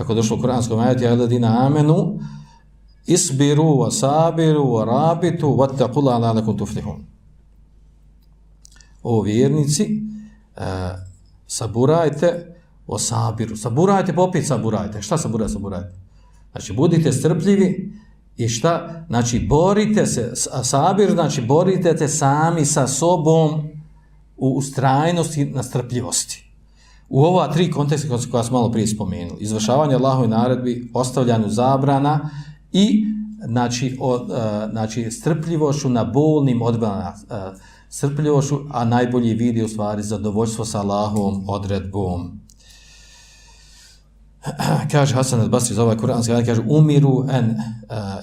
kako došlo u kuranskom ajatu, ja ladina amenu, isbiru, wa sabiru, wa rabitu, wa taqula ala lakum tuflihun. O vjernici, e, saburajte, o sabiru. Saburajte, pa popit saburajte. Šta saburajte, saburajte? Znači, budite strpljivi i šta? Znači, borite se, sabir, znači, borite te sami sa sobom u ustrajnosti na strpljivosti. U ova tri konteksta koja smo malo prije spomenuli, izvršavanje Allahove naredbi, ostavljanju zabrana i znači, o, e, znači strpljivošću na bolnim odbrana, e, strpljivošću, a najbolji vidi u stvari zadovoljstvo sa Allahovom odredbom. kaže Hasan al-Basri za ovaj kuranski kaže umiru en uh,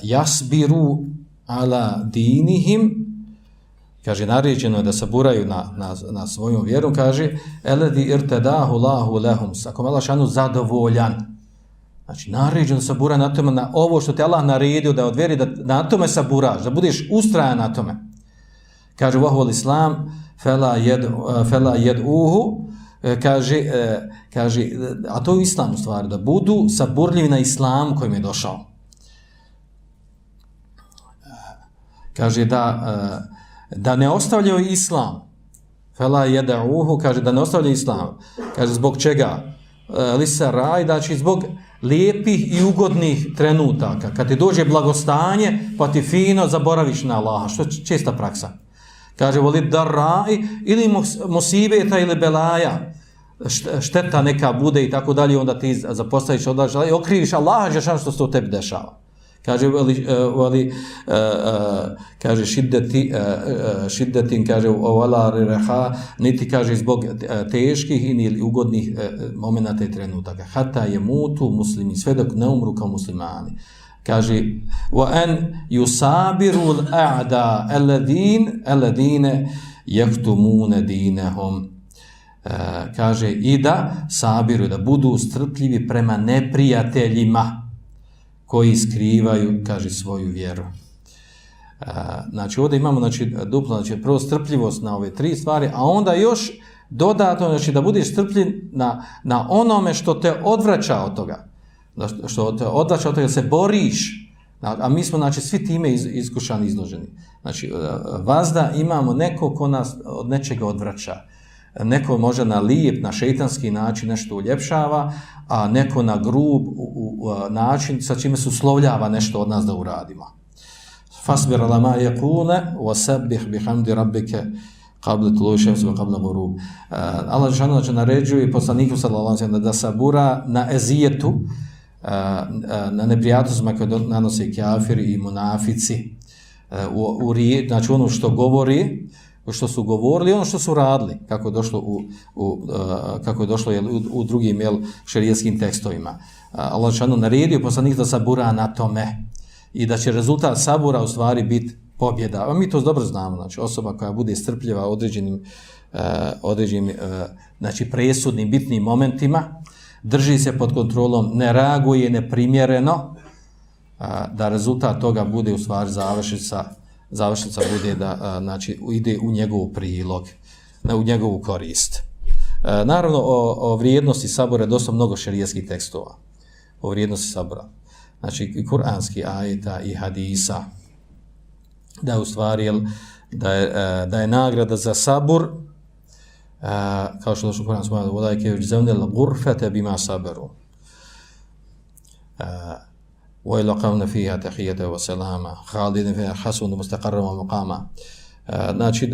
jasbiru ala dinihim kaže, naređeno je da saburaju na, na, na svojom vjerom, kaže, eledi irtedahu lahu lehum, ako je Allah šanu zadovoljan, znači, naređeno sabura na tome, na ovo što te Allah naredio da odvjeri, da na tome saburaš, da budeš ustrajan na tome. Kaže, vahu islam, fela jed, fela jed uhu, e, kaže, e, kaže, e, a to je islam u stvari, da budu saburljivi na islam kojim je došao. Kaže da, uh, da ne ostavljaju islam. Fela jeda'uhu, kaže da ne ostavljaju islam. Kaže zbog čega? E, Lisa raj, znači zbog lijepih i ugodnih trenutaka. Kad ti dođe blagostanje, pa ti fino zaboraviš na Allaha. Što je česta praksa. Kaže, voli da raj ili musibeta ili belaja šteta neka bude i tako dalje, onda ti zapostaviš odlaž, i okriviš Allaha, što se u tebi dešava kaže ali, ali eh, uh, eh, uh, eh, kaže šiddeti uh, šiddetin kaže wala reha niti kaže zbog teških ili ugodnih uh, momenata i trenutaka. Hata je mutu muslimi sve dok ne umru kao muslimani. Kaže wa an yusabiru al-a'da alladin alladhina yaktumuna dinahum. Uh, kaže i da sabiru da budu strpljivi prema neprijateljima koji skrivaju, kaže, svoju vjeru. A, znači, ovdje imamo, znači, duplo, znači, prvo strpljivost na ove tri stvari, a onda još dodatno, znači, da budeš strpljiv na, na onome što te odvraća od toga. Znači, što te odvraća od toga, se boriš. Znači, a mi smo, znači, svi time iz, iskušani, izloženi. Znači, e, vazda imamo neko ko nas od nečega odvraća neko može na lijep, na šeitanski način nešto uljepšava, a neko na grub u, u, u, način sa čime se uslovljava nešto od nas da uradimo. Fasbir ala ma yakuna wa sabbih bihamdi rabbika qabla tulu'i shamsi wa qabla ghurub. Uh, e, Allah dželle znači naređuje poslaniku sallallahu alejhi ve da sabura na ezijetu uh, na neprijatnostima koje nanose kafiri i munafici uh, u, u, znači ono što govori što su govorili, ono što su radili, kako je došlo u, u, kako je došlo jel, u, u drugim jel, šerijetskim tekstovima. Allah šanu naredio poslanik da sabura na tome i da će rezultat sabura u stvari biti pobjeda. A mi to dobro znamo, znači osoba koja bude strpljiva određenim, uh, određenim uh, znači presudnim, bitnim momentima, drži se pod kontrolom, ne reaguje neprimjereno, uh, da rezultat toga bude u stvari završiti sa završnica bude da a, znači ide u njegov prilog, na u njegovu korist. E, naravno o, o vrijednosti sabora je dosta mnogo šerijskih tekstova. O vrijednosti sabora. Znači i kuranski ajeta i hadisa da je u stvari jel, da je, e, da je nagrada za sabor e, kao što došlo u kuranskom ajetu vodajke već zemljel gurfete bima saberu. A, وَيْلَقَوْنَ فِيهَا تَحِيَةَ وَسَلَامَ خَالِدٍ فِيهَا حَسُونَ مُسْتَقَرَّمَ وَمُقَامَ Znači,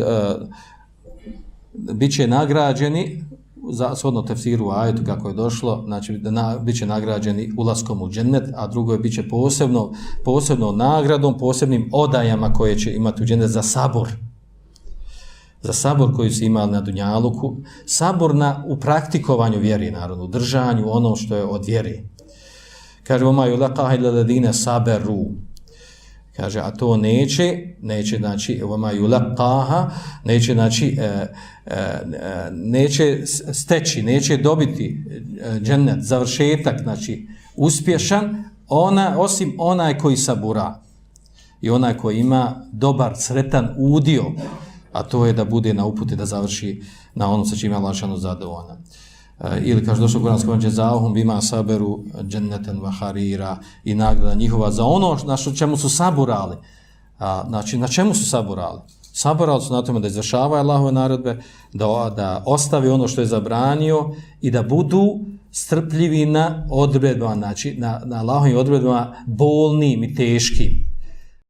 bit će nagrađeni za shodno tefsiru ajetu kako je došlo, znači da na, bit će nagrađeni ulaskom u džennet, a drugo je bit će posebno, posebno nagradom, posebnim odajama koje će imati u džennet za sabor. Za sabor koji se ima na Dunjaluku. Sabor na, u praktikovanju vjeri, naravno, u držanju ono što je od vjeri. Kaže, oma ju laqaha ila ladine saberu. Kaže, a to neće, neće, znači, oma ju laqaha, neće, znači, e, e, e neće steći, neće dobiti e, džennet, završetak, znači, uspješan, ona, osim onaj koji sabura i onaj koji ima dobar, sretan udio, a to je da bude na uputi da završi na ono sa čime je zadovoljan. zadovoljno ili kaže došlo Kur'ansko za zahum bima saberu dženneten wa harira i nagrada njihova za ono na što čemu su saburali. A, znači, na čemu su saburali? Saburali su na tome da izvršavaju Allahove naredbe, da, da ostavi ono što je zabranio i da budu strpljivi na odredbama, znači na, na Allahovim odredbama bolnim i teškim